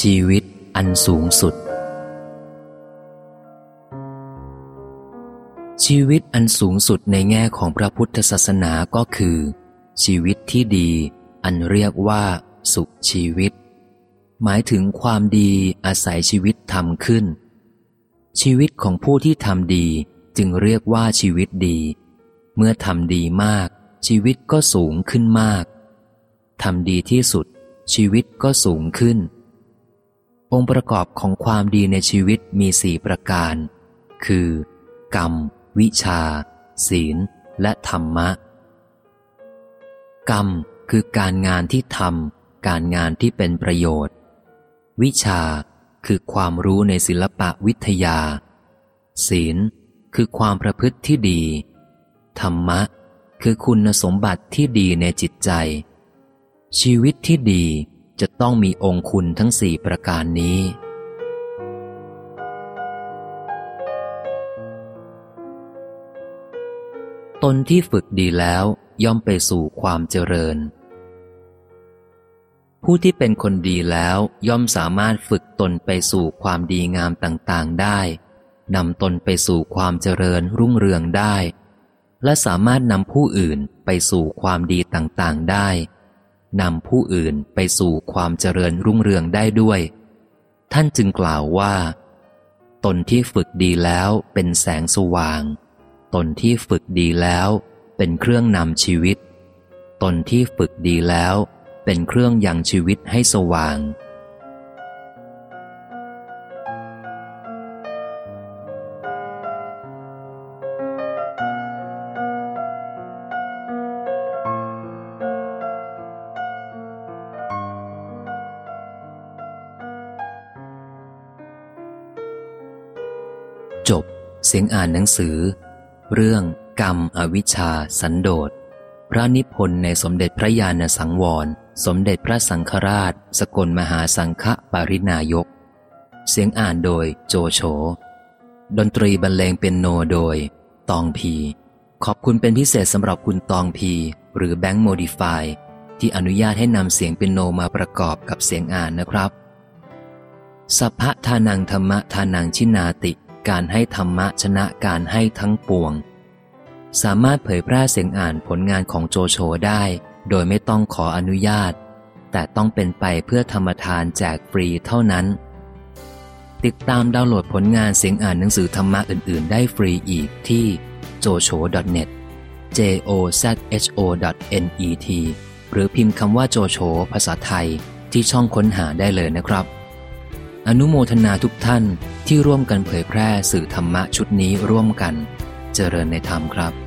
ชีวิตอันสูงสุด ชีวิตอันสูงสุดในแง่ของพระพุทธศาสนาก็คือ ชีวิตที่ดี อันเรียกว่า สุขชีวิต หมายถึงความดีอาศัยชีวิตทำขึ้น ชีวิตของผู้ที่ทำดีจึงเรียกว่าชีวิตดี เมื่อทำดีมาก ชีวิตก็สูงขึ้นมากทำดีที่สุด ชีวิตก็สูงขึ้น องค์ประกอบของความดีในชีวิตมีสี่ประการ คือ กรรม วิชา ศีล และธรรมะ กรรมคือการงานที่ทำการงานที่เป็นประโยชน์ วิชาคือความรู้ในศิลปะวิทยา ศีล คือความประพฤติที่ดี ธรรมะ คือคุณสมบัติที่ดีในจิตใจ ชีวิตที่ดี จะต้องมีองคุณทั้งสี่ประการนี้ ตนที่ฝึกดีแล้วย่อมไปสู่ความเจริญ ผู้ที่เป็นคนดีแล้วย่อมสามารถฝึกตนไปสู่ความดีงามต่างๆได้นำตนไปสู่ความเจริญรุ่งเรืองได้ และสามารถนำผู้อื่นไปสู่ความดีต่างๆได้ นำผู้อื่นไปสู่ความเจริญรุ่งเรืองได้ด้วย ท่านจึงกล่าวว่า ตนที่ฝึกดีแล้วเป็นแสงสว่าง ตนที่ฝึกดีแล้วเป็นเครื่องนำชีวิต ตนที่ฝึกดีแล้วเป็นเครื่องยังชีวิตให้สว่าง จบ เสียงอ่านหนังสือ เรื่องกรรมอวิชชาสันโดษ พระนิพนธ์ในสมเด็จพระญาณสังวร สมเด็จพระสังฆราช สกลมหาสังฆปรินายก เสียงอ่านโดยโจโฉ ดนตรีบรรเลงเป็นโนโดย ตองพี ขอบคุณเป็นพิเศษสำหรับคุณตองพี หรือแบงค์โมดิฟายที่อนุญาตให้นำเสียงเป็นโนมาประกอบกับเสียงอ่านนะครับสัพพะทานังธรรมะทานังชินาติ การให้ธรรมะชนะการให้ทั้งปวง สามารถเผยแพร่เสียงอ่านผลงานของโจโฉได้ โดยไม่ต้องขออนุญาต แต่ต้องเป็นไปเพื่อธรรมทานแจกฟรีเท่านั้น ติดตามดาวน์โหลดผลงานเสียงอ่านหนังสือธรรมะอื่น ๆ ได้ฟรีอีกที่ jocho.net j o z h o net หรือพิมพ์คำว่าโจโฉภาษาไทยที่ช่องค้นหาได้เลยนะครับ อนุโมทนาทุกท่านที่ร่วมกันเผยแพร่สื่อธรรมะชุดนี้ร่วมกัน เจริญในธรรมครับ